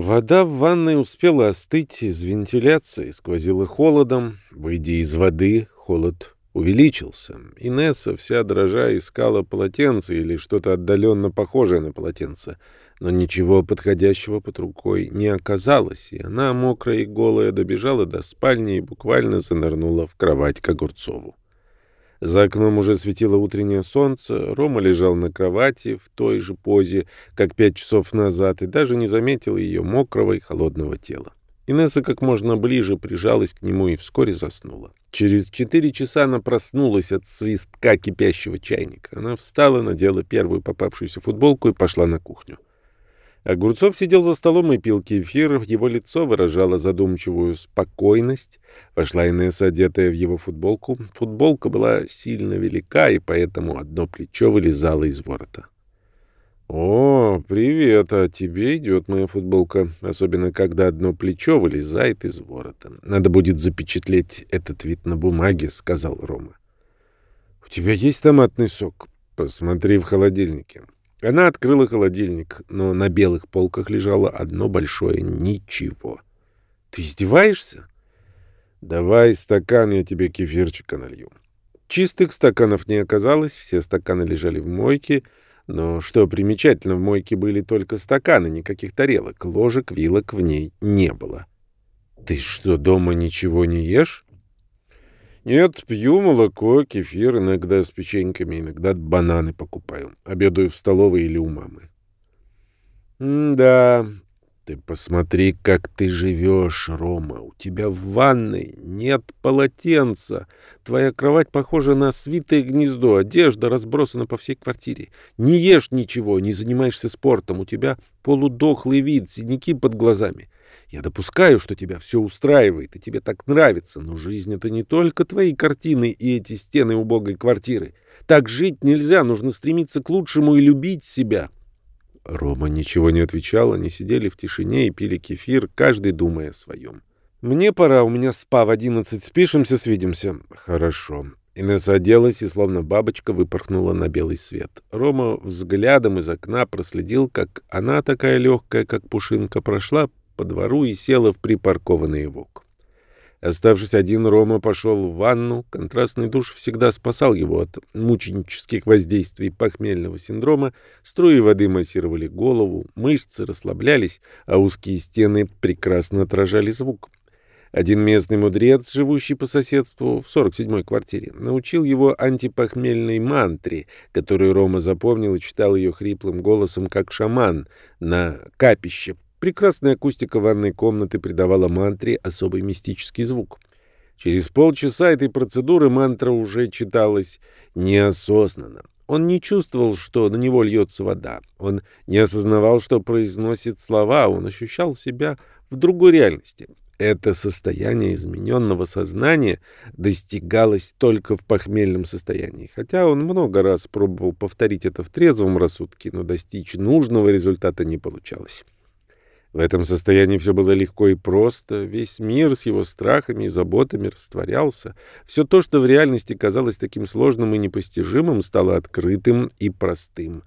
Вода в ванной успела остыть из вентиляции, сквозила холодом. Выйдя из воды, холод увеличился. Инесса, вся дрожа, искала полотенце или что-то отдаленно похожее на полотенце. Но ничего подходящего под рукой не оказалось, и она, мокрая и голая, добежала до спальни и буквально занырнула в кровать к Огурцову. За окном уже светило утреннее солнце, Рома лежал на кровати в той же позе, как пять часов назад, и даже не заметил ее мокрого и холодного тела. Инесса как можно ближе прижалась к нему и вскоре заснула. Через четыре часа она проснулась от свистка кипящего чайника. Она встала, надела первую попавшуюся футболку и пошла на кухню. Огурцов сидел за столом и пил кефир, его лицо выражало задумчивую спокойность. Вошла Инесса, одетая в его футболку. Футболка была сильно велика, и поэтому одно плечо вылезало из ворота. «О, привет, а тебе идет моя футболка, особенно когда одно плечо вылезает из ворота. Надо будет запечатлеть этот вид на бумаге», — сказал Рома. «У тебя есть томатный сок? Посмотри в холодильнике». Она открыла холодильник, но на белых полках лежало одно большое ничего. «Ты издеваешься?» «Давай стакан, я тебе кефирчика налью». Чистых стаканов не оказалось, все стаканы лежали в мойке, но, что примечательно, в мойке были только стаканы, никаких тарелок, ложек, вилок в ней не было. «Ты что, дома ничего не ешь?» Нет, пью молоко, кефир, иногда с печеньками, иногда бананы покупаю. Обедаю в столовой или у мамы. да, ты посмотри, как ты живешь, Рома. У тебя в ванной нет полотенца. Твоя кровать похожа на свитое гнездо, одежда разбросана по всей квартире. Не ешь ничего, не занимаешься спортом. У тебя полудохлый вид, синяки под глазами. Я допускаю, что тебя все устраивает, и тебе так нравится, но жизнь — это не только твои картины и эти стены убогой квартиры. Так жить нельзя, нужно стремиться к лучшему и любить себя». Рома ничего не отвечал, они сидели в тишине и пили кефир, каждый думая о своем. «Мне пора, у меня спа в одиннадцать, спишемся, свидимся». «Хорошо». Инесса оделась и, словно бабочка, выпорхнула на белый свет. Рома взглядом из окна проследил, как она, такая легкая, как пушинка, прошла по двору и села в припаркованный ВОК. Оставшись один, Рома пошел в ванну. Контрастный душ всегда спасал его от мученических воздействий похмельного синдрома. Струи воды массировали голову, мышцы расслаблялись, а узкие стены прекрасно отражали звук. Один местный мудрец, живущий по соседству в 47-й квартире, научил его антипохмельной мантре, которую Рома запомнил и читал ее хриплым голосом, как шаман, на капище Прекрасная акустика ванной комнаты придавала мантре особый мистический звук. Через полчаса этой процедуры мантра уже читалась неосознанно. Он не чувствовал, что на него льется вода. Он не осознавал, что произносит слова. Он ощущал себя в другой реальности. Это состояние измененного сознания достигалось только в похмельном состоянии. Хотя он много раз пробовал повторить это в трезвом рассудке, но достичь нужного результата не получалось. В этом состоянии все было легко и просто, весь мир с его страхами и заботами растворялся. Все то, что в реальности казалось таким сложным и непостижимым, стало открытым и простым.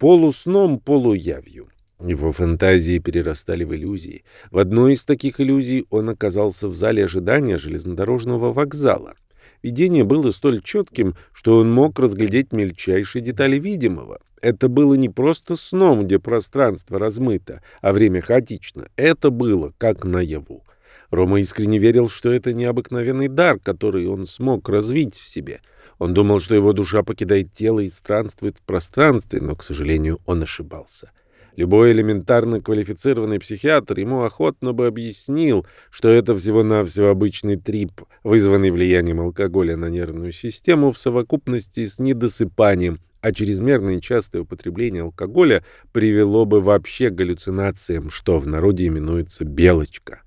Полусном, полуявью. Его фантазии перерастали в иллюзии. В одной из таких иллюзий он оказался в зале ожидания железнодорожного вокзала. Видение было столь четким, что он мог разглядеть мельчайшие детали видимого. Это было не просто сном, где пространство размыто, а время хаотично. Это было как наяву. Рома искренне верил, что это необыкновенный дар, который он смог развить в себе. Он думал, что его душа покидает тело и странствует в пространстве, но, к сожалению, он ошибался. Любой элементарно квалифицированный психиатр ему охотно бы объяснил, что это всего-навсего обычный трип, вызванный влиянием алкоголя на нервную систему в совокупности с недосыпанием, а чрезмерное частое употребление алкоголя привело бы вообще к галлюцинациям, что в народе именуется «белочка».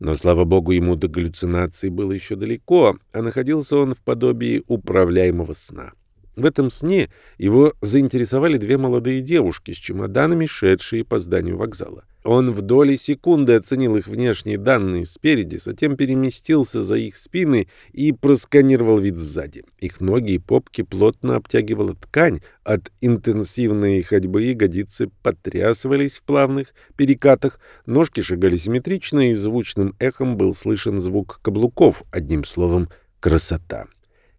Но, слава богу, ему до галлюцинаций было еще далеко, а находился он в подобии управляемого сна. В этом сне его заинтересовали две молодые девушки с чемоданами, шедшие по зданию вокзала. Он в доли секунды оценил их внешние данные спереди, затем переместился за их спины и просканировал вид сзади. Их ноги и попки плотно обтягивала ткань, от интенсивной ходьбы ягодицы потрясывались в плавных перекатах, ножки шагали симметрично, и звучным эхом был слышен звук каблуков, одним словом «красота».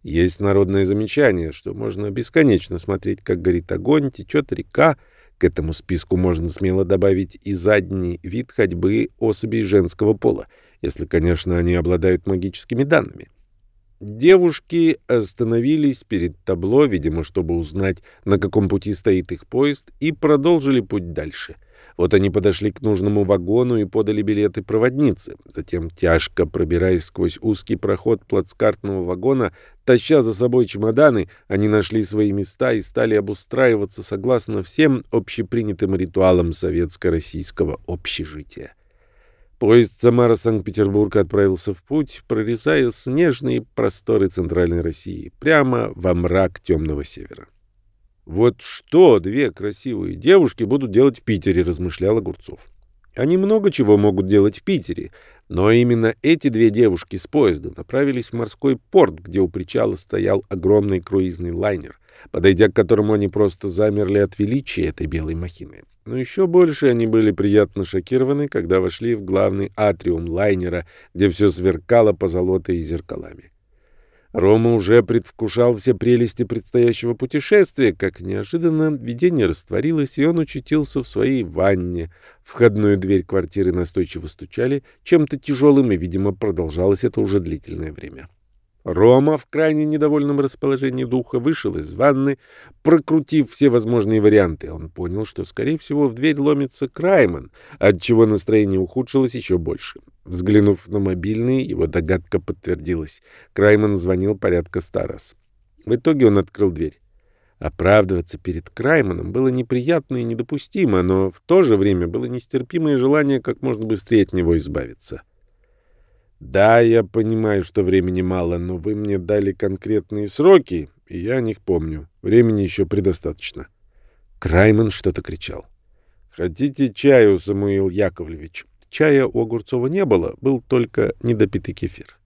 Есть народное замечание, что можно бесконечно смотреть, как горит огонь, течет река. К этому списку можно смело добавить и задний вид ходьбы особей женского пола, если, конечно, они обладают магическими данными. Девушки остановились перед табло, видимо, чтобы узнать, на каком пути стоит их поезд, и продолжили путь дальше — вот они подошли к нужному вагону и подали билеты проводнице. Затем, тяжко пробираясь сквозь узкий проход плацкартного вагона, таща за собой чемоданы, они нашли свои места и стали обустраиваться согласно всем общепринятым ритуалам советско-российского общежития. Поезд Самара-Санкт-Петербург отправился в путь, прорезая снежные просторы Центральной России, прямо во мрак темного севера. Вот что две красивые девушки будут делать в Питере, размышлял Огурцов. Они много чего могут делать в Питере, но именно эти две девушки с поезда направились в морской порт, где у причала стоял огромный круизный лайнер, подойдя к которому они просто замерли от величия этой белой махины. Но еще больше они были приятно шокированы, когда вошли в главный атриум лайнера, где все сверкало позолотой и зеркалами. Рома уже предвкушал все прелести предстоящего путешествия, как неожиданно видение растворилось, и он очутился в своей ванне. Входную дверь квартиры настойчиво стучали чем-то тяжелым, и, видимо, продолжалось это уже длительное время. Рома в крайне недовольном расположении духа вышел из ванны, прокрутив все возможные варианты. Он понял, что, скорее всего, в дверь ломится Крайман, отчего настроение ухудшилось еще больше. Взглянув на мобильный, его догадка подтвердилась. Крайман звонил порядка ста раз. В итоге он открыл дверь. Оправдываться перед Крайманом было неприятно и недопустимо, но в то же время было нестерпимое желание как можно быстрее от него избавиться. Да, я понимаю, что времени мало, но вы мне дали конкретные сроки, и я о них помню. Времени еще предостаточно. Крайман что-то кричал. Хотите чаю, Самуил Яковлевич? Чая у Огурцова не было, был только недопитый кефир.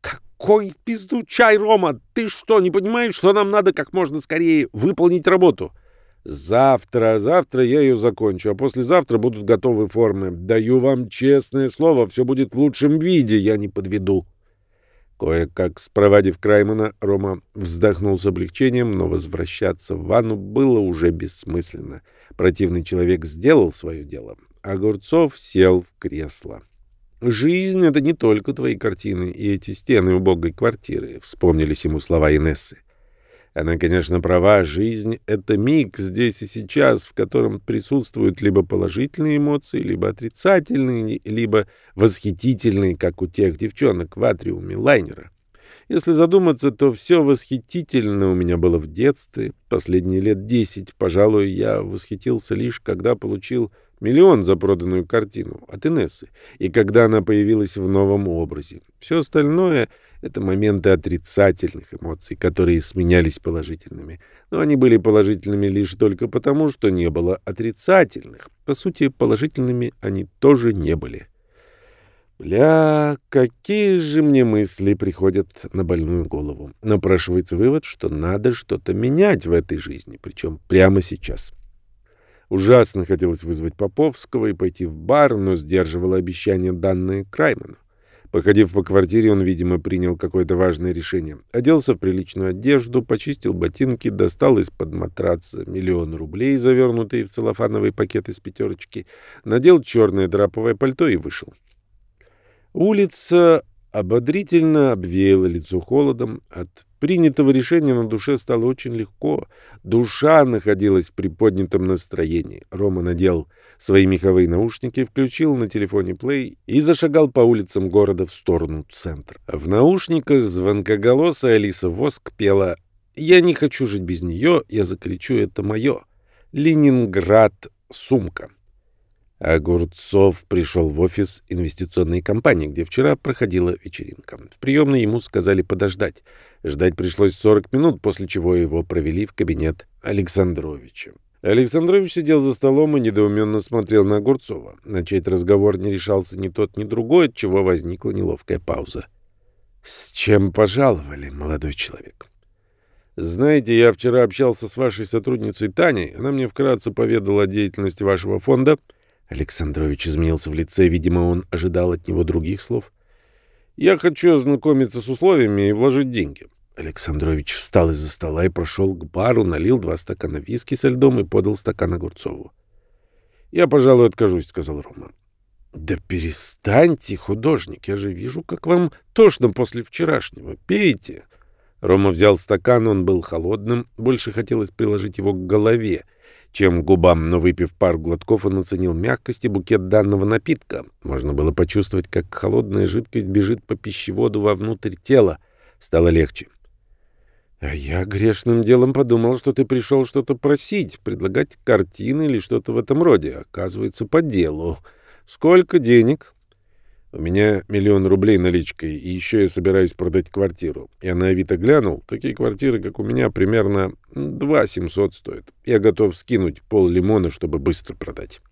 Какой пизду чай, Рома? Ты что, не понимаешь, что нам надо как можно скорее выполнить работу? — Завтра, завтра я ее закончу, а послезавтра будут готовы формы. Даю вам честное слово, все будет в лучшем виде, я не подведу. Кое-как спровадив Краймана, Рома вздохнул с облегчением, но возвращаться в ванну было уже бессмысленно. Противный человек сделал свое дело. Огурцов сел в кресло. «Жизнь — это не только твои картины и эти стены убогой квартиры», — вспомнились ему слова Инессы. Она, конечно, права. Жизнь — это миг здесь и сейчас, в котором присутствуют либо положительные эмоции, либо отрицательные, либо восхитительные, как у тех девчонок в атриуме лайнера. Если задуматься, то все восхитительно у меня было в детстве. Последние лет десять, пожалуй, я восхитился лишь, когда получил миллион за проданную картину от Инессы, и когда она появилась в новом образе. Все остальное — это моменты отрицательных эмоций, которые сменялись положительными. Но они были положительными лишь только потому, что не было отрицательных. По сути, положительными они тоже не были. Бля, какие же мне мысли приходят на больную голову. Напрашивается вывод, что надо что-то менять в этой жизни, причем прямо сейчас. Ужасно хотелось вызвать Поповского и пойти в бар, но сдерживало обещание, данное Крайману. Походив по квартире, он, видимо, принял какое-то важное решение. Оделся в приличную одежду, почистил ботинки, достал из-под матраца миллион рублей, завернутые в целлофановый пакет из пятерочки, надел черное драповое пальто и вышел. Улица ободрительно обвеяла лицо холодом. От принятого решения на душе стало очень легко. Душа находилась в приподнятом настроении. Рома надел свои меховые наушники, включил на телефоне плей и зашагал по улицам города в сторону центра. В наушниках звонкоголосая Алиса Воск пела «Я не хочу жить без нее, я закричу, это мое». «Ленинград. Сумка». Огурцов пришел в офис инвестиционной компании, где вчера проходила вечеринка. В приемной ему сказали подождать. Ждать пришлось 40 минут, после чего его провели в кабинет Александровича. Александрович сидел за столом и недоуменно смотрел на Огурцова. Начать разговор не решался ни тот, ни другой, от чего возникла неловкая пауза. «С чем пожаловали, молодой человек?» «Знаете, я вчера общался с вашей сотрудницей Таней. Она мне вкратце поведала о деятельности вашего фонда». Александрович изменился в лице, видимо, он ожидал от него других слов. «Я хочу ознакомиться с условиями и вложить деньги». Александрович встал из-за стола и прошел к бару, налил два стакана виски со льдом и подал стакан Огурцову. «Я, пожалуй, откажусь», — сказал Рома. «Да перестаньте, художник, я же вижу, как вам тошно после вчерашнего. Пейте». Рома взял стакан, он был холодным, больше хотелось приложить его к голове — чем губам, но выпив пару глотков, он оценил мягкость и букет данного напитка. Можно было почувствовать, как холодная жидкость бежит по пищеводу вовнутрь тела. Стало легче. «А я грешным делом подумал, что ты пришел что-то просить, предлагать картины или что-то в этом роде. Оказывается, по делу. Сколько денег?» У меня миллион рублей наличкой, и еще я собираюсь продать квартиру. Я на Авито глянул. Такие квартиры, как у меня, примерно 2 700 стоят. Я готов скинуть пол лимона, чтобы быстро продать.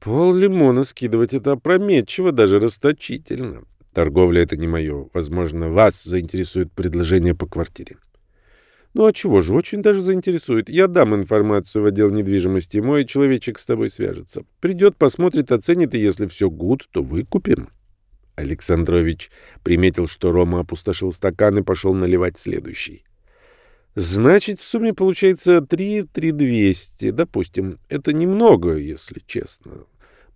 Пол лимона скидывать — это опрометчиво, даже расточительно. Торговля — это не мое. Возможно, вас заинтересует предложение по квартире. Ну а чего же, очень даже заинтересует. Я дам информацию в отдел недвижимости, мой человечек с тобой свяжется. Придет, посмотрит, оценит, и если все гуд, то выкупим. Александрович приметил, что Рома опустошил стакан и пошел наливать следующий. Значит, в сумме получается 3-3200, допустим. Это немного, если честно.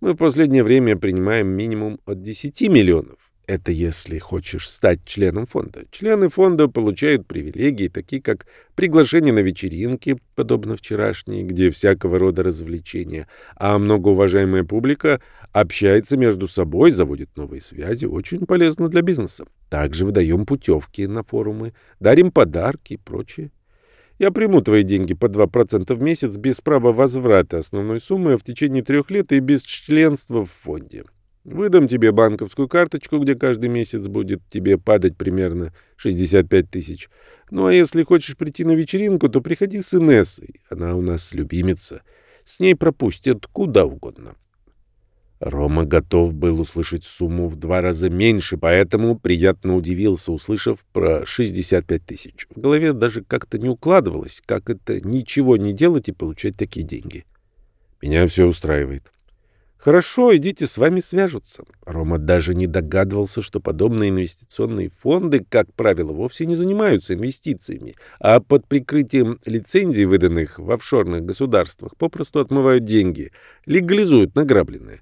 Мы в последнее время принимаем минимум от 10 миллионов. Это если хочешь стать членом фонда. Члены фонда получают привилегии, такие как приглашение на вечеринки, подобно вчерашней, где всякого рода развлечения, а многоуважаемая публика общается между собой, заводит новые связи, очень полезно для бизнеса. Также выдаем путевки на форумы, дарим подарки и прочее. Я приму твои деньги по 2% в месяц без права возврата основной суммы в течение трех лет и без членства в фонде. Выдам тебе банковскую карточку, где каждый месяц будет тебе падать примерно 65 тысяч. Ну а если хочешь прийти на вечеринку, то приходи с Инессой. Она у нас любимица. С ней пропустят куда угодно. Рома готов был услышать сумму в два раза меньше, поэтому приятно удивился, услышав про 65 тысяч. В голове даже как-то не укладывалось, как это ничего не делать и получать такие деньги. Меня все устраивает. Хорошо, идите, с вами свяжутся. Рома даже не догадывался, что подобные инвестиционные фонды, как правило, вовсе не занимаются инвестициями, а под прикрытием лицензий, выданных в офшорных государствах, попросту отмывают деньги, легализуют награбленное.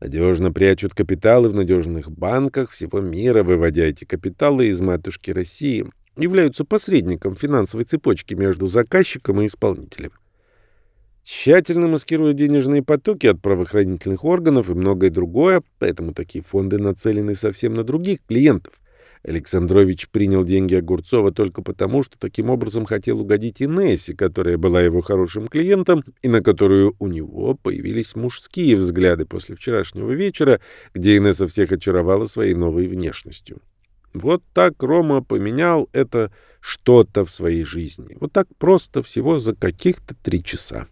Надежно прячут капиталы в надежных банках всего мира, выводя эти капиталы из матушки России, являются посредником финансовой цепочки между заказчиком и исполнителем тщательно маскируя денежные потоки от правоохранительных органов и многое другое, поэтому такие фонды нацелены совсем на других клиентов. Александрович принял деньги Огурцова только потому, что таким образом хотел угодить Инессе, которая была его хорошим клиентом и на которую у него появились мужские взгляды после вчерашнего вечера, где Инесса всех очаровала своей новой внешностью. Вот так Рома поменял это что-то в своей жизни. Вот так просто всего за каких-то три часа.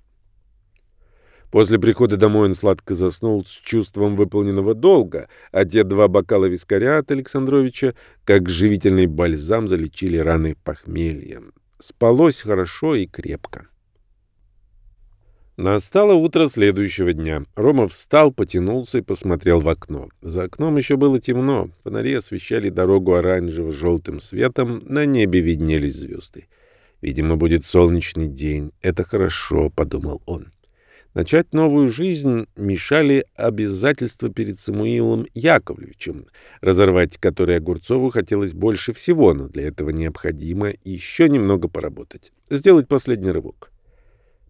После прихода домой он сладко заснул с чувством выполненного долга, а те два бокала вискаря от Александровича, как живительный бальзам, залечили раны похмелья. Спалось хорошо и крепко. Настало утро следующего дня. Рома встал, потянулся и посмотрел в окно. За окном еще было темно. Фонари освещали дорогу оранжево-желтым светом, на небе виднелись звезды. «Видимо, будет солнечный день. Это хорошо», — подумал он. Начать новую жизнь мешали обязательства перед Самуилом Яковлевичем, разорвать которые Огурцову хотелось больше всего, но для этого необходимо еще немного поработать, сделать последний рывок.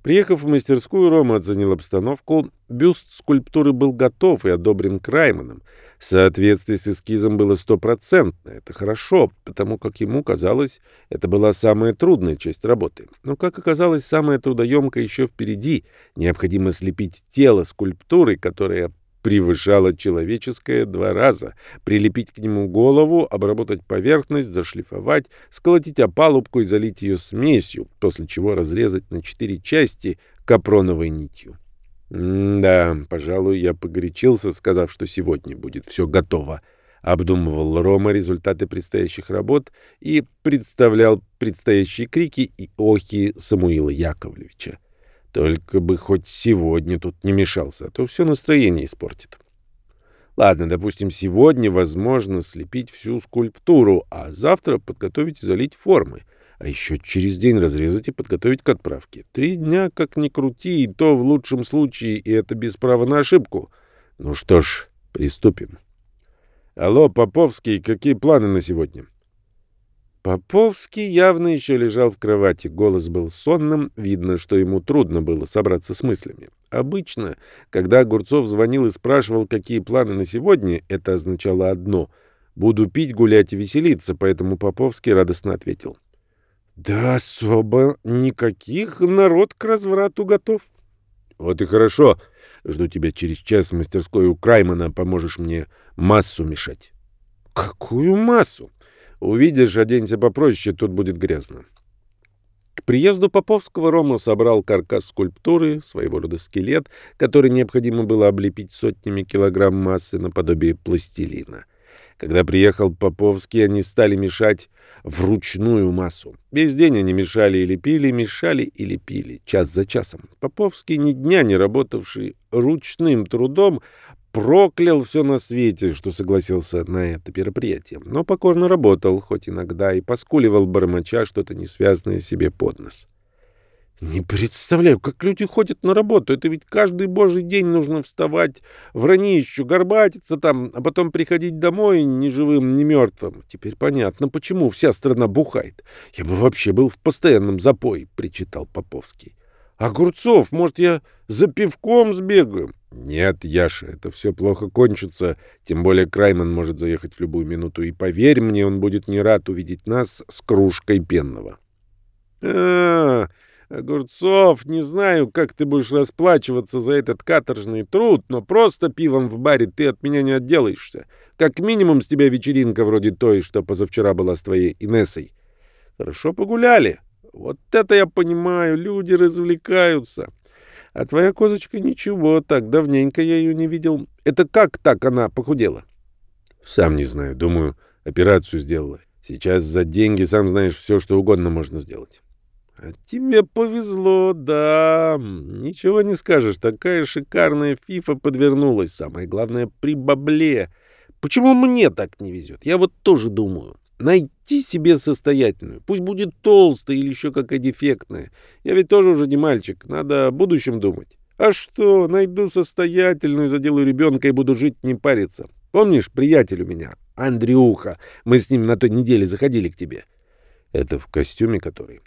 Приехав в мастерскую, Рома оценил обстановку. Бюст скульптуры был готов и одобрен Крайманом. Соответствие с эскизом было стопроцентно. Это хорошо, потому как ему казалось, это была самая трудная часть работы. Но, как оказалось, самая трудоемкая еще впереди. Необходимо слепить тело скульптуры, которая превышала человеческое два раза, прилепить к нему голову, обработать поверхность, зашлифовать, сколотить опалубку и залить ее смесью, после чего разрезать на четыре части капроновой нитью. «Да, пожалуй, я погорячился, сказав, что сегодня будет все готово», — обдумывал Рома результаты предстоящих работ и представлял предстоящие крики и охи Самуила Яковлевича. Только бы хоть сегодня тут не мешался, а то все настроение испортит. Ладно, допустим, сегодня возможно слепить всю скульптуру, а завтра подготовить и залить формы. А еще через день разрезать и подготовить к отправке. Три дня, как ни крути, и то в лучшем случае, и это без права на ошибку. Ну что ж, приступим. Алло, Поповский, какие планы на сегодня? — Поповский явно еще лежал в кровати, голос был сонным, видно, что ему трудно было собраться с мыслями. Обычно, когда Огурцов звонил и спрашивал, какие планы на сегодня, это означало одно — «буду пить, гулять и веселиться», поэтому Поповский радостно ответил. «Да особо никаких, народ к разврату готов». «Вот и хорошо. Жду тебя через час в мастерской у Краймана, поможешь мне массу мешать». «Какую массу?» Увидишь, оденься попроще, тут будет грязно. К приезду Поповского Рома собрал каркас скульптуры, своего рода скелет, который необходимо было облепить сотнями килограмм массы наподобие пластилина. Когда приехал Поповский, они стали мешать вручную массу. Весь день они мешали и лепили, мешали и лепили, час за часом. Поповский, ни дня не работавший ручным трудом, проклял все на свете, что согласился на это мероприятие, но покорно работал, хоть иногда и поскуливал бормоча что-то несвязанное себе под нос. Не представляю, как люди ходят на работу. Это ведь каждый божий день нужно вставать в ранищу, горбатиться там, а потом приходить домой ни живым, ни мертвым. Теперь понятно, почему вся страна бухает. Я бы вообще был в постоянном запое, причитал Поповский. Огурцов, может, я за пивком сбегаю? «Нет, Яша, это все плохо кончится, тем более Крайман может заехать в любую минуту, и поверь мне, он будет не рад увидеть нас с кружкой пенного». «А, Огурцов, не знаю, как ты будешь расплачиваться за этот каторжный труд, но просто пивом в баре ты от меня не отделаешься. Как минимум с тебя вечеринка вроде той, что позавчера была с твоей Инессой. Хорошо погуляли. Вот это я понимаю, люди развлекаются». А твоя козочка ничего, так давненько я ее не видел. Это как так она похудела? Сам не знаю, думаю, операцию сделала. Сейчас за деньги, сам знаешь, все, что угодно можно сделать. А тебе повезло, да. Ничего не скажешь, такая шикарная фифа подвернулась. Самое главное, при бабле. Почему мне так не везет? Я вот тоже думаю. Найти себе состоятельную. Пусть будет толстая или еще какая дефектная. Я ведь тоже уже не мальчик. Надо о будущем думать. А что, найду состоятельную, заделаю ребенка и буду жить, не париться. Помнишь, приятель у меня, Андрюха? Мы с ним на той неделе заходили к тебе. Это в костюме который?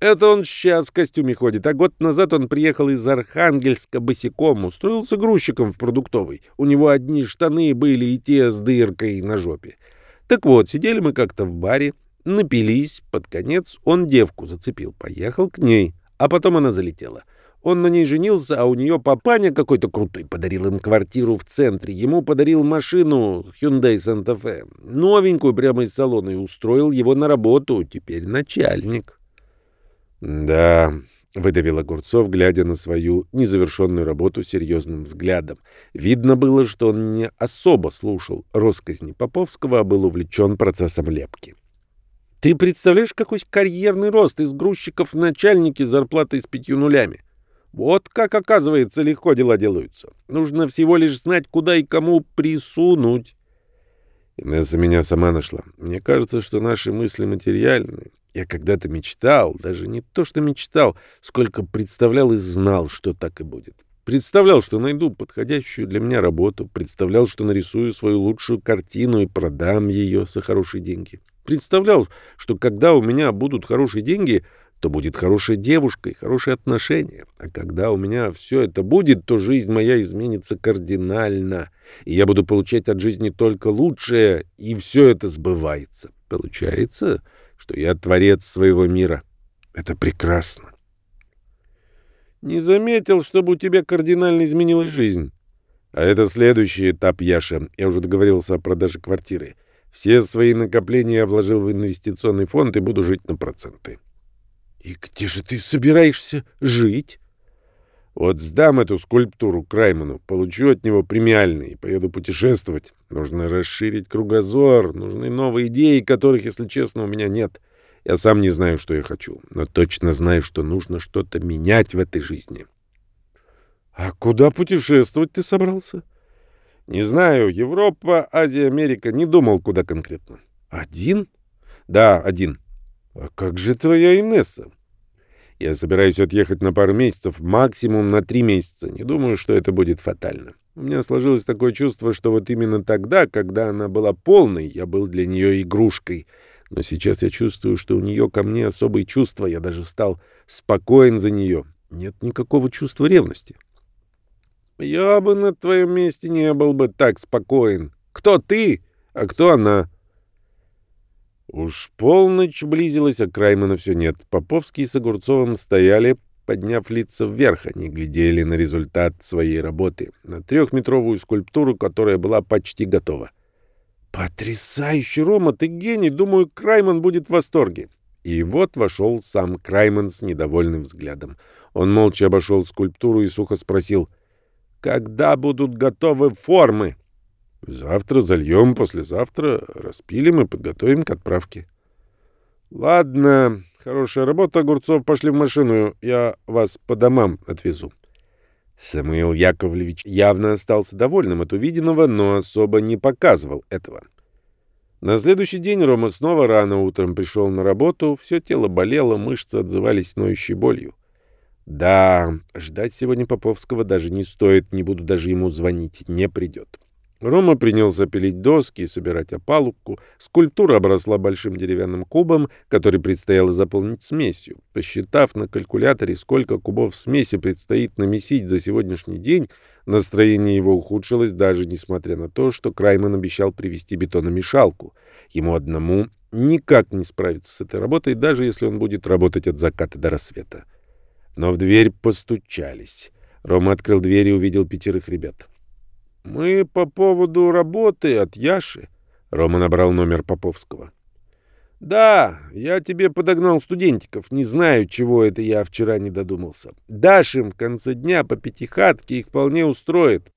Это он сейчас в костюме ходит, а год назад он приехал из Архангельска босиком, устроился грузчиком в продуктовый. У него одни штаны были и те с дыркой на жопе. Так вот, сидели мы как-то в баре, напились, под конец он девку зацепил, поехал к ней, а потом она залетела. Он на ней женился, а у нее папаня какой-то крутой подарил им квартиру в центре. Ему подарил машину Hyundai Santa Fe, новенькую прямо из салона, и устроил его на работу. Теперь начальник. Да, — выдавил Огурцов, глядя на свою незавершенную работу серьезным взглядом. Видно было, что он не особо слушал росказни Поповского, а был увлечен процессом лепки. «Ты представляешь, какой карьерный рост из грузчиков в начальники с зарплатой с пятью нулями? Вот как, оказывается, легко дела делаются. Нужно всего лишь знать, куда и кому присунуть». Инесса меня сама нашла. Мне кажется, что наши мысли материальны. Я когда-то мечтал, даже не то, что мечтал, сколько представлял и знал, что так и будет. Представлял, что найду подходящую для меня работу, представлял, что нарисую свою лучшую картину и продам ее за хорошие деньги. Представлял, что когда у меня будут хорошие деньги, то будет хорошая девушка и хорошие отношения. А когда у меня все это будет, то жизнь моя изменится кардинально, и я буду получать от жизни только лучшее, и все это сбывается. Получается, что я творец своего мира. Это прекрасно. Не заметил, чтобы у тебя кардинально изменилась жизнь. А это следующий этап, Яша. Я уже договорился о продаже квартиры. Все свои накопления я вложил в инвестиционный фонд и буду жить на проценты. И где же ты собираешься жить? Вот сдам эту скульптуру Крайману, получу от него премиальный и поеду путешествовать. Нужно расширить кругозор, нужны новые идеи, которых, если честно, у меня нет. Я сам не знаю, что я хочу, но точно знаю, что нужно что-то менять в этой жизни. А куда путешествовать ты собрался? Не знаю, Европа, Азия, Америка, не думал, куда конкретно. Один? Да, один. А как же твоя Инесса? Я собираюсь отъехать на пару месяцев, максимум на три месяца. Не думаю, что это будет фатально. У меня сложилось такое чувство, что вот именно тогда, когда она была полной, я был для нее игрушкой — но сейчас я чувствую, что у нее ко мне особые чувства. Я даже стал спокоен за нее. Нет никакого чувства ревности. Я бы на твоем месте не был бы так спокоен. Кто ты, а кто она? Уж полночь близилась, а Краймана все нет. Поповский с Огурцовым стояли, подняв лица вверх. Они глядели на результат своей работы, на трехметровую скульптуру, которая была почти готова. «Потрясающе, Рома, ты гений! Думаю, Крайман будет в восторге!» И вот вошел сам Крайман с недовольным взглядом. Он молча обошел скульптуру и сухо спросил, «Когда будут готовы формы?» «Завтра зальем, послезавтра распилим и подготовим к отправке». «Ладно, хорошая работа, Огурцов, пошли в машину, я вас по домам отвезу». Самуил Яковлевич явно остался довольным от увиденного, но особо не показывал этого. На следующий день Рома снова рано утром пришел на работу, все тело болело, мышцы отзывались ноющей болью. Да, ждать сегодня Поповского даже не стоит, не буду даже ему звонить, не придет. Рома принялся пилить доски и собирать опалубку. Скульптура обросла большим деревянным кубом, который предстояло заполнить смесью. Посчитав на калькуляторе, сколько кубов смеси предстоит намесить за сегодняшний день, настроение его ухудшилось, даже несмотря на то, что Крайман обещал привезти бетономешалку. Ему одному никак не справиться с этой работой, даже если он будет работать от заката до рассвета. Но в дверь постучались. Рома открыл дверь и увидел пятерых ребят. «Мы по поводу работы от Яши». Рома набрал номер Поповского. «Да, я тебе подогнал студентиков. Не знаю, чего это я вчера не додумался. Дашь им в конце дня по пятихатке, их вполне устроит».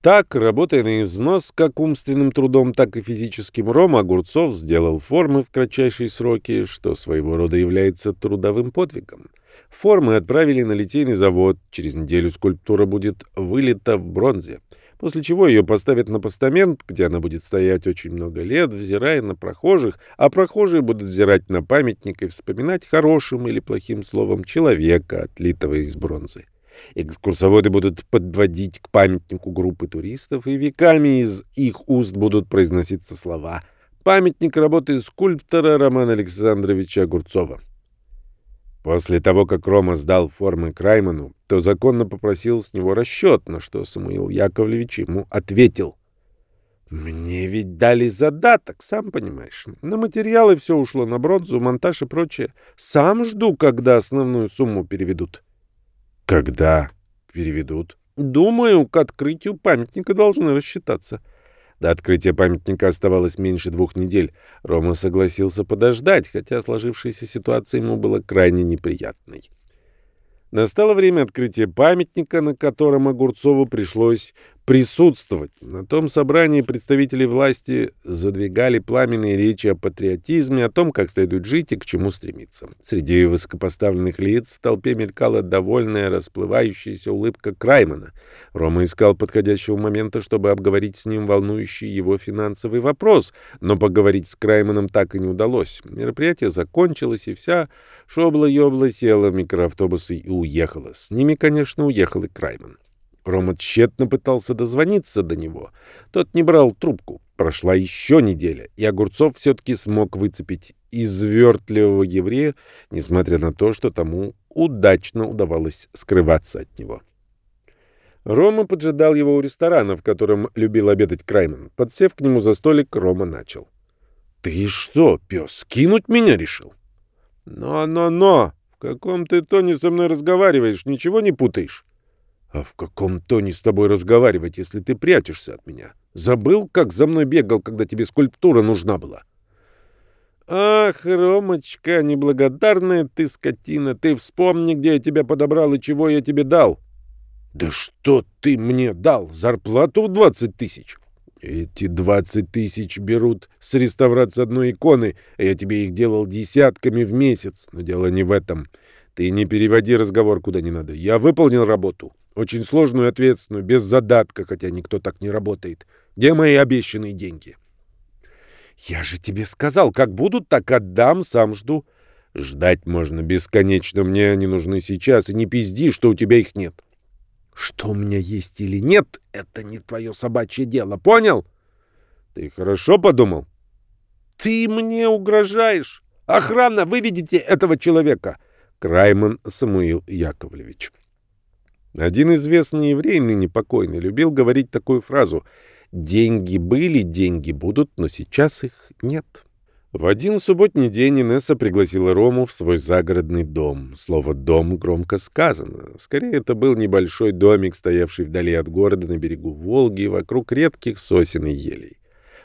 Так, работая на износ как умственным трудом, так и физическим, Рома Огурцов сделал формы в кратчайшие сроки, что своего рода является трудовым подвигом. Формы отправили на литейный завод. Через неделю скульптура будет вылита в бронзе после чего ее поставят на постамент, где она будет стоять очень много лет, взирая на прохожих, а прохожие будут взирать на памятник и вспоминать хорошим или плохим словом человека, отлитого из бронзы. Экскурсоводы будут подводить к памятнику группы туристов, и веками из их уст будут произноситься слова «Памятник работы скульптора Романа Александровича Огурцова». После того, как Рома сдал формы Крайману, то законно попросил с него расчет, на что Самуил Яковлевич ему ответил. «Мне ведь дали задаток, сам понимаешь. На материалы все ушло на бронзу, монтаж и прочее. Сам жду, когда основную сумму переведут». «Когда переведут?» «Думаю, к открытию памятника должны рассчитаться». До открытия памятника оставалось меньше двух недель. Рома согласился подождать, хотя сложившаяся ситуация ему была крайне неприятной. Настало время открытия памятника, на котором Огурцову пришлось присутствовать. На том собрании представители власти задвигали пламенные речи о патриотизме, о том, как следует жить и к чему стремиться. Среди высокопоставленных лиц в толпе мелькала довольная расплывающаяся улыбка Краймана. Рома искал подходящего момента, чтобы обговорить с ним волнующий его финансовый вопрос, но поговорить с Крайманом так и не удалось. Мероприятие закончилось, и вся шобла-ёбла села в микроавтобусы и уехала. С ними, конечно, уехал и Крайман. Рома тщетно пытался дозвониться до него. Тот не брал трубку. Прошла еще неделя, и Огурцов все-таки смог выцепить извертливого еврея, несмотря на то, что тому удачно удавалось скрываться от него. Рома поджидал его у ресторана, в котором любил обедать Крайман. Подсев к нему за столик, Рома начал. «Ты что, пес, кинуть меня решил?» «Но-но-но! В каком ты тоне со мной разговариваешь? Ничего не путаешь?» «А в каком тоне с тобой разговаривать, если ты прячешься от меня? Забыл, как за мной бегал, когда тебе скульптура нужна была?» «Ах, Ромочка, неблагодарная ты скотина! Ты вспомни, где я тебя подобрал и чего я тебе дал!» «Да что ты мне дал? Зарплату в двадцать тысяч?» «Эти двадцать тысяч берут с реставрации одной иконы, а я тебе их делал десятками в месяц. Но дело не в этом. Ты не переводи разговор куда не надо. Я выполнил работу. Очень сложную и ответственную, без задатка, хотя никто так не работает. Где мои обещанные деньги?» «Я же тебе сказал, как будут, так отдам, сам жду». «Ждать можно бесконечно, мне они нужны сейчас, и не пизди, что у тебя их нет». Что у меня есть или нет, это не твое собачье дело, понял? Ты хорошо подумал? Ты мне угрожаешь. Охрана, выведите этого человека. Крайман Самуил Яковлевич. Один известный еврей, ныне покойный, любил говорить такую фразу «Деньги были, деньги будут, но сейчас их нет». В один субботний день Инесса пригласила Рому в свой загородный дом. Слово «дом» громко сказано. Скорее, это был небольшой домик, стоявший вдали от города на берегу Волги, вокруг редких сосен и елей.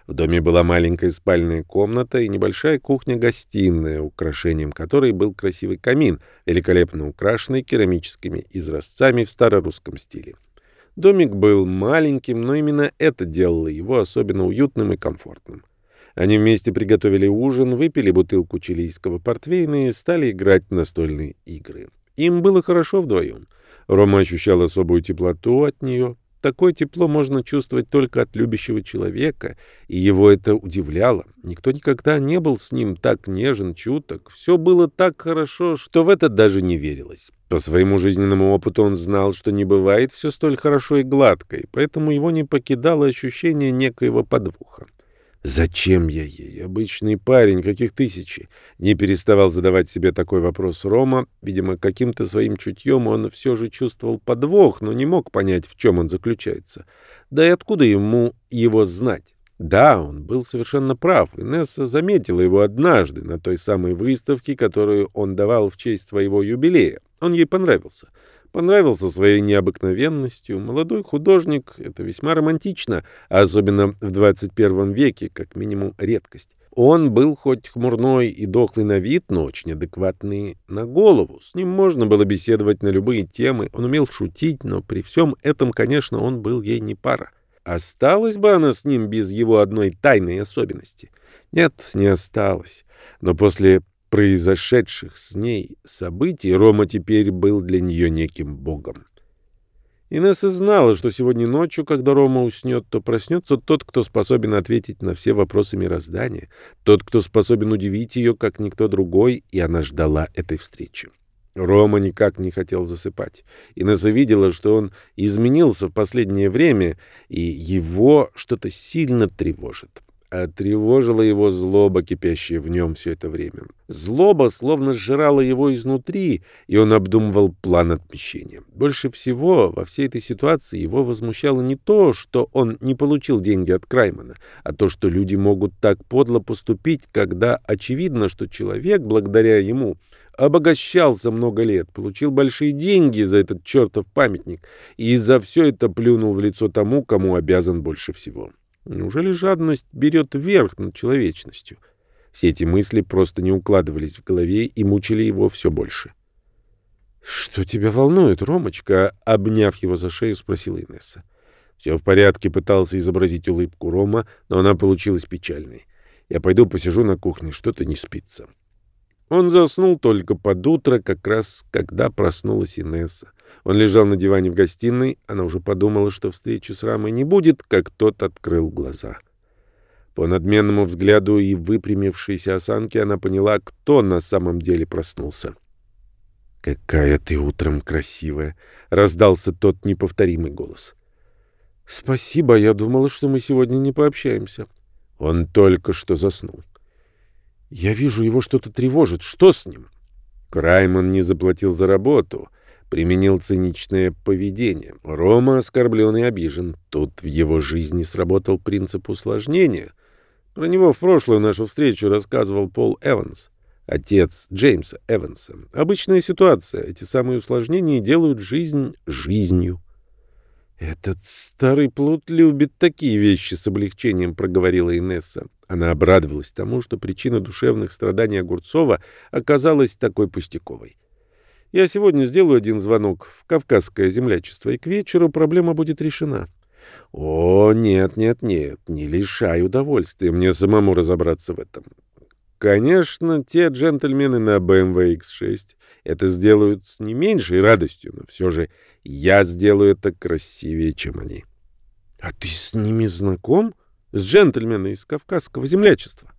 В доме была маленькая спальная комната и небольшая кухня-гостиная, украшением которой был красивый камин, великолепно украшенный керамическими изразцами в старорусском стиле. Домик был маленьким, но именно это делало его особенно уютным и комфортным. Они вместе приготовили ужин, выпили бутылку чилийского портвейна и стали играть в настольные игры. Им было хорошо вдвоем. Рома ощущал особую теплоту от нее. Такое тепло можно чувствовать только от любящего человека, и его это удивляло. Никто никогда не был с ним так нежен, чуток. Все было так хорошо, что в это даже не верилось. По своему жизненному опыту он знал, что не бывает все столь хорошо и гладко, и поэтому его не покидало ощущение некоего подвоха. Зачем я ей? Обычный парень, каких тысячи. Не переставал задавать себе такой вопрос Рома. Видимо, каким-то своим чутьем он все же чувствовал подвох, но не мог понять, в чем он заключается. Да и откуда ему его знать? Да, он был совершенно прав. Инесса заметила его однажды на той самой выставке, которую он давал в честь своего юбилея. Он ей понравился. Понравился своей необыкновенностью. Молодой художник — это весьма романтично, особенно в 21 веке, как минимум редкость. Он был хоть хмурной и дохлый на вид, но очень адекватный на голову. С ним можно было беседовать на любые темы, он умел шутить, но при всем этом, конечно, он был ей не пара. Осталась бы она с ним без его одной тайной особенности? Нет, не осталась. Но после произошедших с ней событий Рома теперь был для нее неким богом. Инесса знала, что сегодня ночью, когда Рома уснет, то проснется тот, кто способен ответить на все вопросы мироздания, тот, кто способен удивить ее, как никто другой, и она ждала этой встречи. Рома никак не хотел засыпать. Инесса видела, что он изменился в последнее время, и его что-то сильно тревожит а тревожила его злоба, кипящая в нем все это время. Злоба словно сжирала его изнутри, и он обдумывал план отмещения. Больше всего во всей этой ситуации его возмущало не то, что он не получил деньги от Краймана, а то, что люди могут так подло поступить, когда очевидно, что человек, благодаря ему, обогащался много лет, получил большие деньги за этот чертов памятник и за все это плюнул в лицо тому, кому обязан больше всего. Неужели жадность берет верх над человечностью? Все эти мысли просто не укладывались в голове и мучили его все больше. «Что тебя волнует, Ромочка?» — обняв его за шею, спросила Инесса. «Все в порядке», — пытался изобразить улыбку Рома, но она получилась печальной. «Я пойду посижу на кухне, что-то не спится». Он заснул только под утро, как раз когда проснулась Инесса. Он лежал на диване в гостиной, она уже подумала, что встречи с Рамой не будет, как тот открыл глаза. По надменному взгляду и выпрямившейся осанке она поняла, кто на самом деле проснулся. «Какая ты утром красивая!» — раздался тот неповторимый голос. «Спасибо, я думала, что мы сегодня не пообщаемся». Он только что заснул. Я вижу, его что-то тревожит. Что с ним? Крайман не заплатил за работу, применил циничное поведение. Рома оскорблен и обижен. Тут в его жизни сработал принцип усложнения. Про него в прошлую нашу встречу рассказывал Пол Эванс, отец Джеймса Эванса. Обычная ситуация. Эти самые усложнения делают жизнь жизнью. «Этот старый плут любит такие вещи с облегчением», — проговорила Инесса. Она обрадовалась тому, что причина душевных страданий Огурцова оказалась такой пустяковой. «Я сегодня сделаю один звонок в Кавказское землячество, и к вечеру проблема будет решена». «О, нет, нет, нет, не лишай удовольствия мне самому разобраться в этом. Конечно, те джентльмены на BMW X6 это сделают с не меньшей радостью, но все же я сделаю это красивее, чем они. А ты с ними знаком? С джентльменами из Кавказского землячества?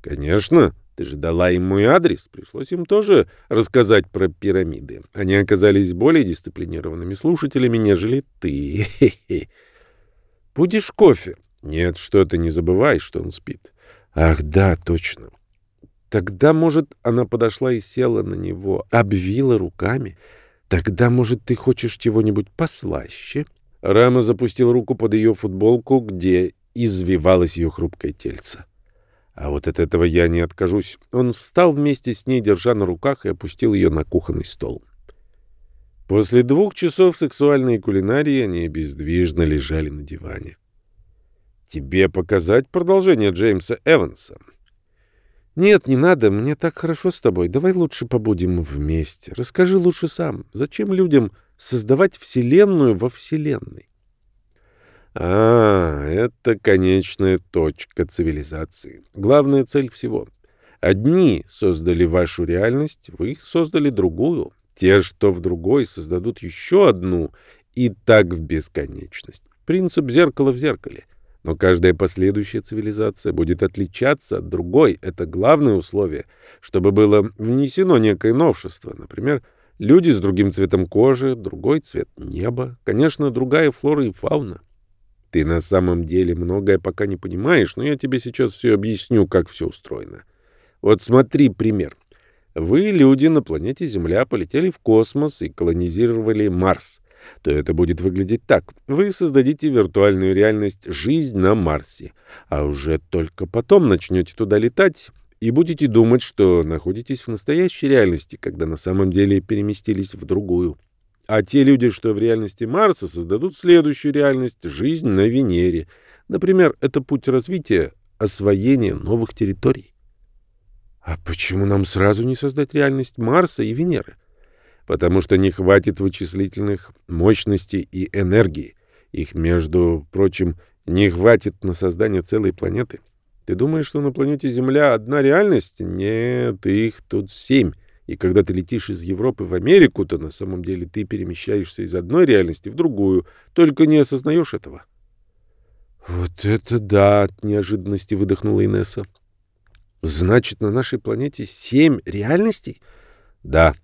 Конечно. Ты же дала им мой адрес. Пришлось им тоже рассказать про пирамиды. Они оказались более дисциплинированными слушателями, нежели ты. Будешь кофе? Нет, что ты не забывай, что он спит. Ах, да, точно. Тогда, может, она подошла и села на него, обвила руками. Тогда, может, ты хочешь чего-нибудь послаще? Рама запустил руку под ее футболку, где извивалось ее хрупкое тельце. А вот от этого я не откажусь. Он встал вместе с ней, держа на руках, и опустил ее на кухонный стол. После двух часов сексуальной кулинарии они бездвижно лежали на диване. «Тебе показать продолжение Джеймса Эванса?» «Нет, не надо, мне так хорошо с тобой. Давай лучше побудем вместе. Расскажи лучше сам. Зачем людям создавать Вселенную во Вселенной?» «А, это конечная точка цивилизации. Главная цель всего. Одни создали вашу реальность, вы создали другую. Те, что в другой, создадут еще одну, и так в бесконечность. Принцип зеркала в зеркале». Но каждая последующая цивилизация будет отличаться от другой. Это главное условие, чтобы было внесено некое новшество. Например, люди с другим цветом кожи, другой цвет неба, конечно, другая флора и фауна. Ты на самом деле многое пока не понимаешь, но я тебе сейчас все объясню, как все устроено. Вот смотри пример. Вы, люди на планете Земля, полетели в космос и колонизировали Марс то это будет выглядеть так. Вы создадите виртуальную реальность «Жизнь на Марсе», а уже только потом начнете туда летать и будете думать, что находитесь в настоящей реальности, когда на самом деле переместились в другую. А те люди, что в реальности Марса, создадут следующую реальность «Жизнь на Венере». Например, это путь развития, освоения новых территорий. А почему нам сразу не создать реальность Марса и Венеры? потому что не хватит вычислительных мощностей и энергии. Их, между прочим, не хватит на создание целой планеты. Ты думаешь, что на планете Земля одна реальность? Нет, их тут семь. И когда ты летишь из Европы в Америку, то на самом деле ты перемещаешься из одной реальности в другую, только не осознаешь этого. Вот это да, от неожиданности выдохнула Инесса. Значит, на нашей планете семь реальностей? Да.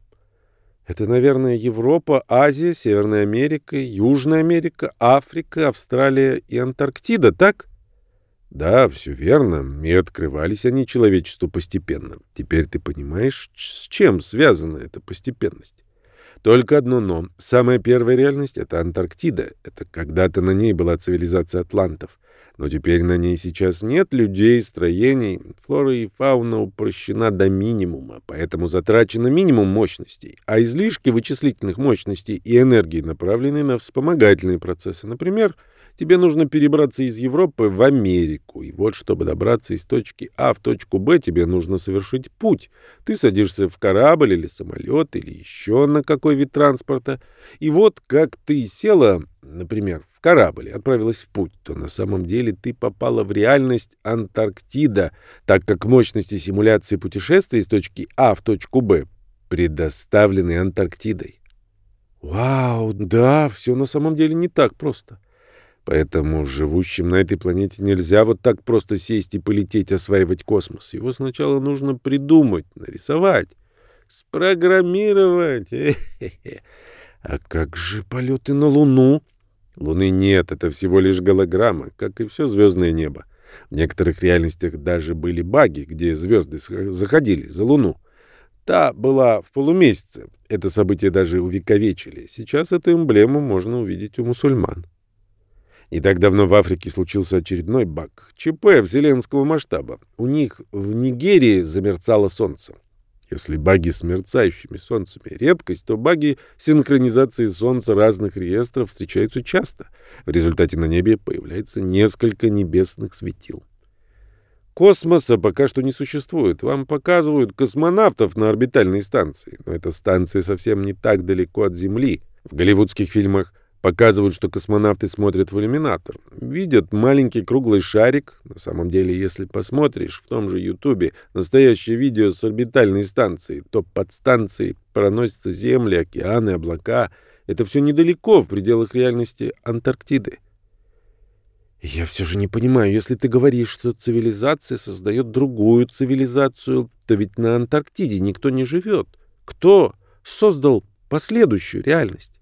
Это, наверное, Европа, Азия, Северная Америка, Южная Америка, Африка, Австралия и Антарктида, так? Да, все верно. И открывались они человечеству постепенно. Теперь ты понимаешь, с чем связана эта постепенность. Только одно «но». Самая первая реальность — это Антарктида. Это когда-то на ней была цивилизация атлантов. Но теперь на ней сейчас нет людей, строений. Флора и фауна упрощена до минимума, поэтому затрачено минимум мощностей, а излишки вычислительных мощностей и энергии направлены на вспомогательные процессы. Например, тебе нужно перебраться из Европы в Америку, и вот чтобы добраться из точки А в точку Б, тебе нужно совершить путь. Ты садишься в корабль или самолет, или еще на какой вид транспорта, и вот как ты села, например, корабль и отправилась в путь, то на самом деле ты попала в реальность Антарктида, так как мощности симуляции путешествия из точки А в точку Б предоставлены Антарктидой. Вау, да, все на самом деле не так просто. Поэтому живущим на этой планете нельзя вот так просто сесть и полететь осваивать космос. Его сначала нужно придумать, нарисовать, спрограммировать. А как же полеты на Луну? Луны нет, это всего лишь голограмма, как и все звездное небо. В некоторых реальностях даже были баги, где звезды заходили за Луну. Та была в полумесяце. Это событие даже увековечили. Сейчас эту эмблему можно увидеть у мусульман. Не так давно в Африке случился очередной баг. ЧП вселенского масштаба. У них в Нигерии замерцало солнце. Если баги с мерцающими солнцами — редкость, то баги синхронизации солнца разных реестров встречаются часто. В результате на небе появляется несколько небесных светил. Космоса пока что не существует. Вам показывают космонавтов на орбитальной станции. Но эта станция совсем не так далеко от Земли. В голливудских фильмах показывают, что космонавты смотрят в иллюминатор. Видят маленький круглый шарик. На самом деле, если посмотришь в том же Ютубе настоящее видео с орбитальной станции, то под станцией проносятся земли, океаны, облака. Это все недалеко, в пределах реальности Антарктиды. Я все же не понимаю, если ты говоришь, что цивилизация создает другую цивилизацию, то ведь на Антарктиде никто не живет. Кто создал последующую реальность?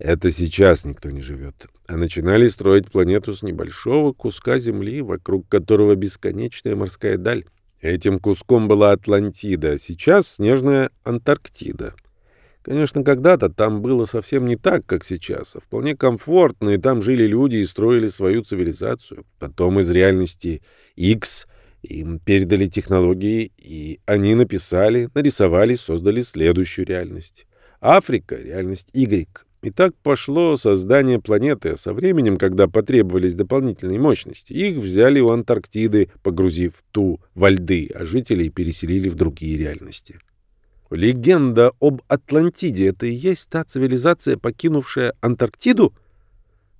Это сейчас никто не живет. А начинали строить планету с небольшого куска Земли, вокруг которого бесконечная морская даль. Этим куском была Атлантида, а сейчас снежная Антарктида. Конечно, когда-то там было совсем не так, как сейчас, а вполне комфортно, и там жили люди и строили свою цивилизацию. Потом из реальности X им передали технологии, и они написали, нарисовали, создали следующую реальность. Африка — реальность Y. И так пошло создание планеты, а со временем, когда потребовались дополнительные мощности, их взяли у Антарктиды, погрузив ту во льды, а жителей переселили в другие реальности. Легенда об Атлантиде — это и есть та цивилизация, покинувшая Антарктиду?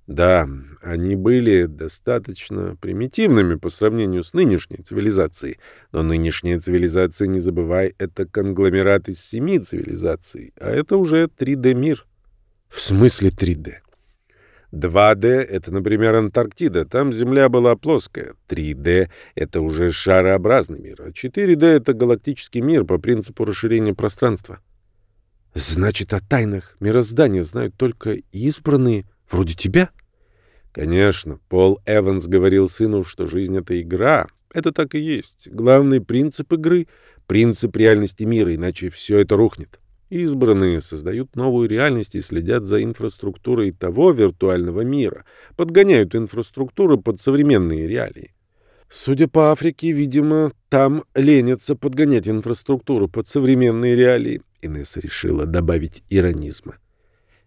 Да, они были достаточно примитивными по сравнению с нынешней цивилизацией. Но нынешняя цивилизация, не забывай, это конгломерат из семи цивилизаций, а это уже 3D-мир. В смысле 3D? 2D — это, например, Антарктида. Там Земля была плоская. 3D — это уже шарообразный мир. А 4D — это галактический мир по принципу расширения пространства. Значит, о тайнах мироздания знают только избранные, вроде тебя? Конечно. Пол Эванс говорил сыну, что жизнь — это игра. Это так и есть. Главный принцип игры — принцип реальности мира, иначе все это рухнет. Избранные создают новую реальность и следят за инфраструктурой того виртуального мира, подгоняют инфраструктуру под современные реалии. Судя по Африке, видимо, там ленятся подгонять инфраструктуру под современные реалии. Инесса решила добавить иронизма.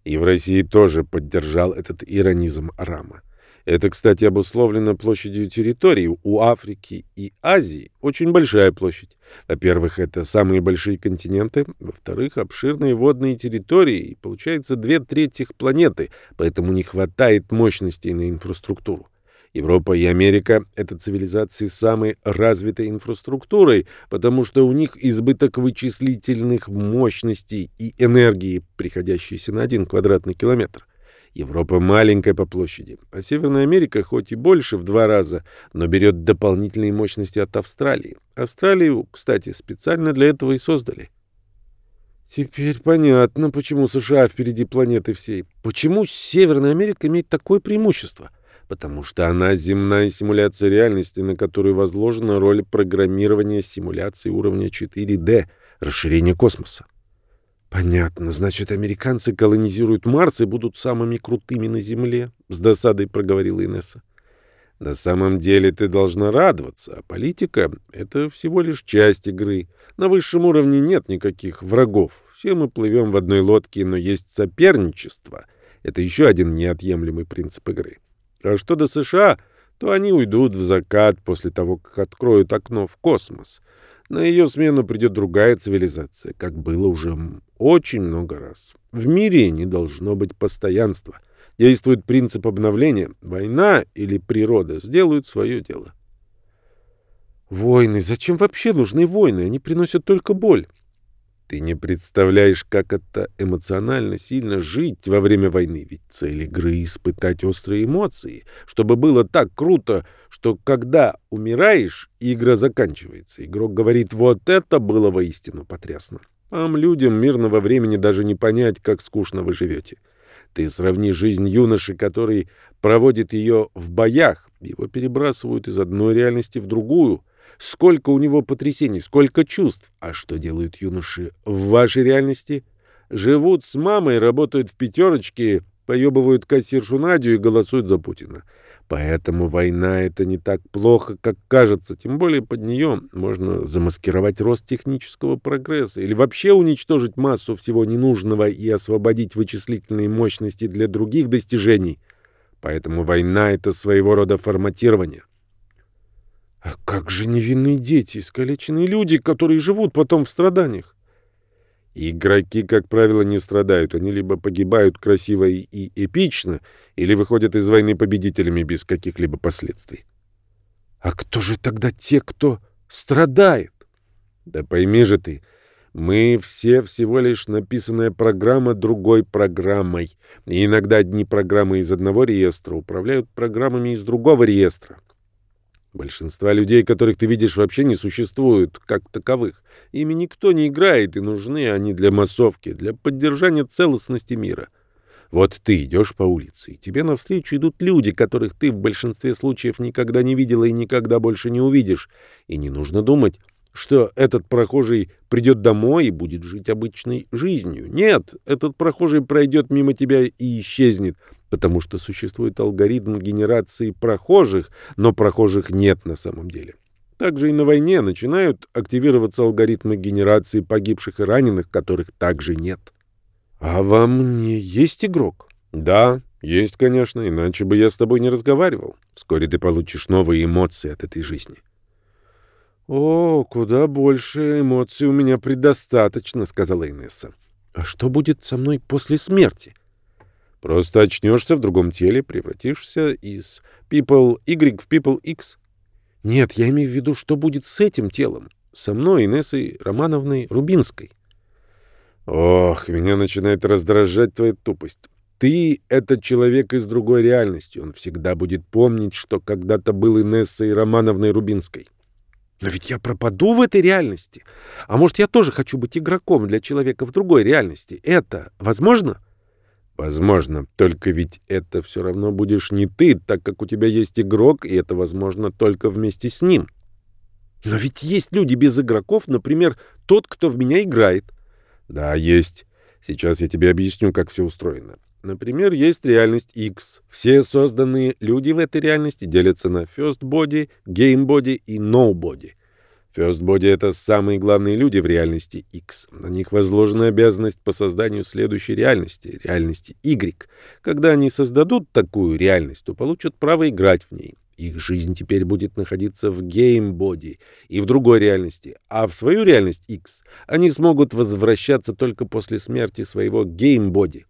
И в России тоже поддержал этот иронизм Рама. Это, кстати, обусловлено площадью территории. У Африки и Азии очень большая площадь. Во-первых, это самые большие континенты. Во-вторых, обширные водные территории. И получается две трети планеты, поэтому не хватает мощностей на инфраструктуру. Европа и Америка — это цивилизации с самой развитой инфраструктурой, потому что у них избыток вычислительных мощностей и энергии, приходящейся на один квадратный километр. Европа маленькая по площади, а Северная Америка хоть и больше в два раза, но берет дополнительные мощности от Австралии. Австралию, кстати, специально для этого и создали. Теперь понятно, почему США впереди планеты всей. Почему Северная Америка имеет такое преимущество? Потому что она земная симуляция реальности, на которую возложена роль программирования симуляции уровня 4D, расширения космоса. Понятно. Значит, американцы колонизируют Марс и будут самыми крутыми на Земле, с досадой проговорила Инесса. На самом деле ты должна радоваться, а политика — это всего лишь часть игры. На высшем уровне нет никаких врагов. Все мы плывем в одной лодке, но есть соперничество. Это еще один неотъемлемый принцип игры. А что до США, то они уйдут в закат после того, как откроют окно в космос. На ее смену придет другая цивилизация, как было уже очень много раз. В мире не должно быть постоянства. Действует принцип обновления. Война или природа сделают свое дело. Войны. Зачем вообще нужны войны? Они приносят только боль. Ты не представляешь, как это эмоционально сильно жить во время войны. Ведь цель игры — испытать острые эмоции, чтобы было так круто, что когда умираешь, игра заканчивается. Игрок говорит, вот это было воистину потрясно. Вам, людям мирного времени, даже не понять, как скучно вы живете. Ты сравни жизнь юноши, который проводит ее в боях, Его перебрасывают из одной реальности в другую. Сколько у него потрясений, сколько чувств. А что делают юноши в вашей реальности? Живут с мамой, работают в пятерочке, поебывают кассиршу Надю и голосуют за Путина. Поэтому война — это не так плохо, как кажется. Тем более под нее можно замаскировать рост технического прогресса или вообще уничтожить массу всего ненужного и освободить вычислительные мощности для других достижений. Поэтому война — это своего рода форматирование. А как же невинные дети, искалеченные люди, которые живут потом в страданиях? Игроки, как правило, не страдают. Они либо погибают красиво и эпично, или выходят из войны победителями без каких-либо последствий. А кто же тогда те, кто страдает? Да пойми же ты, мы все всего лишь написанная программа другой программой. И иногда одни программы из одного реестра управляют программами из другого реестра. Большинства людей, которых ты видишь, вообще не существуют как таковых. Ими никто не играет, и нужны они для массовки, для поддержания целостности мира. Вот ты идешь по улице, и тебе навстречу идут люди, которых ты в большинстве случаев никогда не видела и никогда больше не увидишь. И не нужно думать, что этот прохожий придет домой и будет жить обычной жизнью. Нет, этот прохожий пройдет мимо тебя и исчезнет, потому что существует алгоритм генерации прохожих, но прохожих нет на самом деле. Также и на войне начинают активироваться алгоритмы генерации погибших и раненых, которых также нет. А во мне есть игрок? Да, есть, конечно, иначе бы я с тобой не разговаривал. Вскоре ты получишь новые эмоции от этой жизни. О, куда больше эмоций у меня предостаточно, сказала Инесса. А что будет со мной после смерти? Просто очнешься в другом теле, превратишься из People Y в People X. Нет, я имею в виду, что будет с этим телом. Со мной, Инессой Романовной Рубинской. Ох, меня начинает раздражать твоя тупость. Ты — это человек из другой реальности. Он всегда будет помнить, что когда-то был Инессой Романовной Рубинской. Но ведь я пропаду в этой реальности. А может, я тоже хочу быть игроком для человека в другой реальности? Это возможно? — Возможно, только ведь это все равно будешь не ты, так как у тебя есть игрок, и это возможно только вместе с ним. Но ведь есть люди без игроков, например, тот, кто в меня играет. Да, есть. Сейчас я тебе объясню, как все устроено. Например, есть реальность X. Все созданные люди в этой реальности делятся на First Body, Game Body и No Body. Фёстбоди — это самые главные люди в реальности X. На них возложена обязанность по созданию следующей реальности, реальности Y. Когда они создадут такую реальность, то получат право играть в ней. Их жизнь теперь будет находиться в геймбоди и в другой реальности, а в свою реальность X они смогут возвращаться только после смерти своего геймбоди.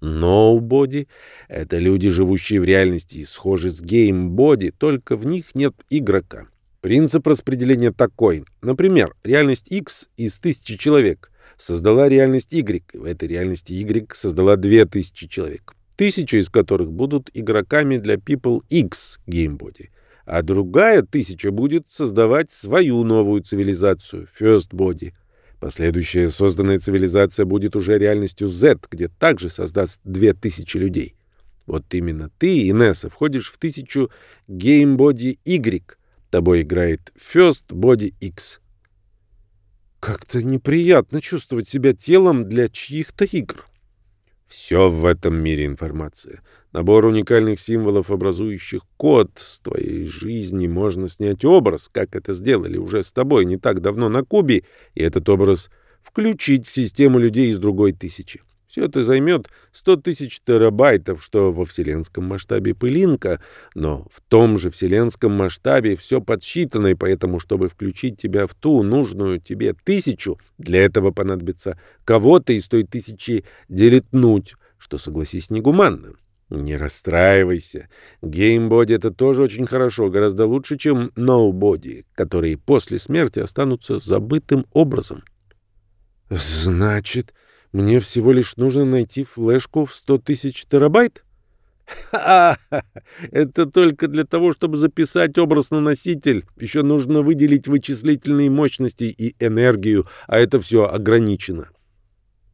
Ноубоди — это люди, живущие в реальности и схожи с геймбоди, только в них нет игрока. Принцип распределения такой. Например, реальность X из тысячи человек создала реальность Y, и в этой реальности Y создала 2000 человек, тысяча из которых будут игроками для People X Gamebody, а другая тысяча будет создавать свою новую цивилизацию First Body. Последующая созданная цивилизация будет уже реальностью Z, где также создаст 2000 людей. Вот именно ты, Инесса, входишь в тысячу Gamebody Y — тобой играет First Body X. Как-то неприятно чувствовать себя телом для чьих-то игр. Все в этом мире информация. Набор уникальных символов, образующих код с твоей жизни, можно снять образ, как это сделали уже с тобой не так давно на Кубе, и этот образ включить в систему людей из другой тысячи. Все это займет 100 тысяч терабайтов, что во вселенском масштабе пылинка, но в том же вселенском масштабе все подсчитано, и поэтому, чтобы включить тебя в ту нужную тебе тысячу, для этого понадобится кого-то из той тысячи делетнуть, что, согласись, негуманно. Не расстраивайся. Геймбоди — это тоже очень хорошо, гораздо лучше, чем ноубоди, которые после смерти останутся забытым образом. Значит... Мне всего лишь нужно найти флешку в 100 тысяч терабайт? Ха! Это только для того, чтобы записать образ на носитель. Еще нужно выделить вычислительные мощности и энергию, а это все ограничено.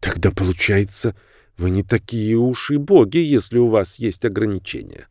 Тогда получается, вы не такие уж и боги, если у вас есть ограничения.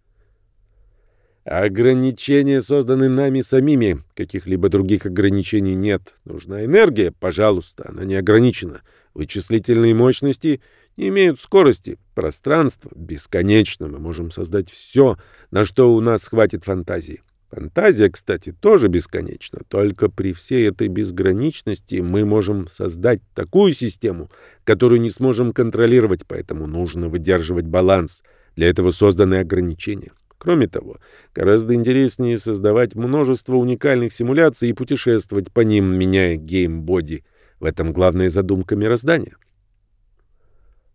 Ограничения созданы нами самими. Каких-либо других ограничений нет. Нужна энергия? Пожалуйста, она не ограничена. Вычислительные мощности не имеют скорости. Пространство бесконечно. Мы можем создать все, на что у нас хватит фантазии. Фантазия, кстати, тоже бесконечна. Только при всей этой безграничности мы можем создать такую систему, которую не сможем контролировать, поэтому нужно выдерживать баланс. Для этого созданы ограничения. Кроме того, гораздо интереснее создавать множество уникальных симуляций и путешествовать по ним, меняя геймбоди. В этом главная задумка мироздания.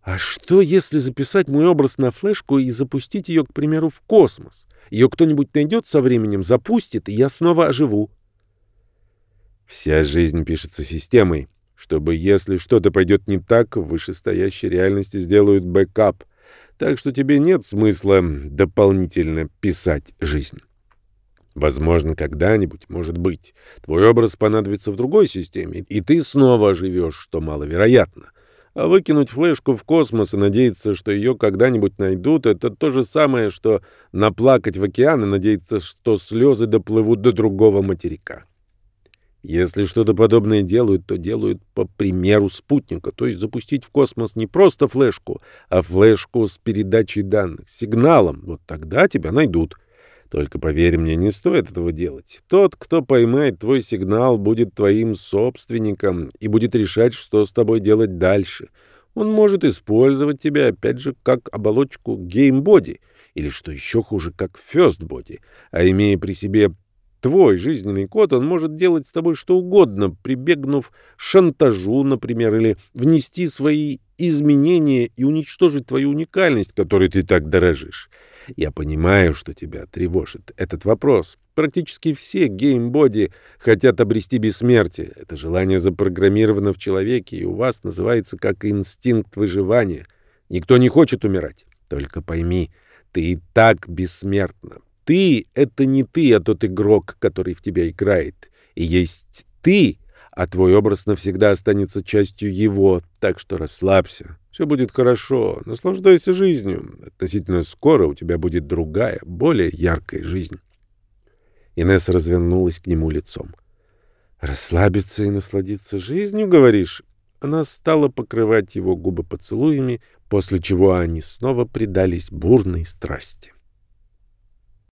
А что, если записать мой образ на флешку и запустить ее, к примеру, в космос? Ее кто-нибудь найдет со временем, запустит, и я снова оживу. Вся жизнь пишется системой, чтобы, если что-то пойдет не так, в вышестоящей реальности сделают бэкап — так что тебе нет смысла дополнительно писать жизнь. Возможно, когда-нибудь, может быть, твой образ понадобится в другой системе, и ты снова оживешь, что маловероятно. А выкинуть флешку в космос и надеяться, что ее когда-нибудь найдут, это то же самое, что наплакать в океан и надеяться, что слезы доплывут до другого материка. Если что-то подобное делают, то делают по примеру спутника, то есть запустить в космос не просто флешку, а флешку с передачей данных, сигналом. Вот тогда тебя найдут. Только поверь мне, не стоит этого делать. Тот, кто поймает твой сигнал, будет твоим собственником и будет решать, что с тобой делать дальше. Он может использовать тебя, опять же, как оболочку геймбоди, или, что еще хуже, как фёстбоди, а имея при себе твой жизненный код, он может делать с тобой что угодно, прибегнув шантажу, например, или внести свои изменения и уничтожить твою уникальность, которой ты так дорожишь. Я понимаю, что тебя тревожит этот вопрос. Практически все геймбоди хотят обрести бессмертие. Это желание запрограммировано в человеке, и у вас называется как инстинкт выживания. Никто не хочет умирать. Только пойми, ты и так бессмертна. Ты — это не ты, а тот игрок, который в тебя играет. И есть ты, а твой образ навсегда останется частью его, так что расслабься. Все будет хорошо, наслаждайся жизнью. Относительно скоро у тебя будет другая, более яркая жизнь. Инесса развернулась к нему лицом. «Расслабиться и насладиться жизнью, говоришь?» Она стала покрывать его губы поцелуями, после чего они снова предались бурной страсти.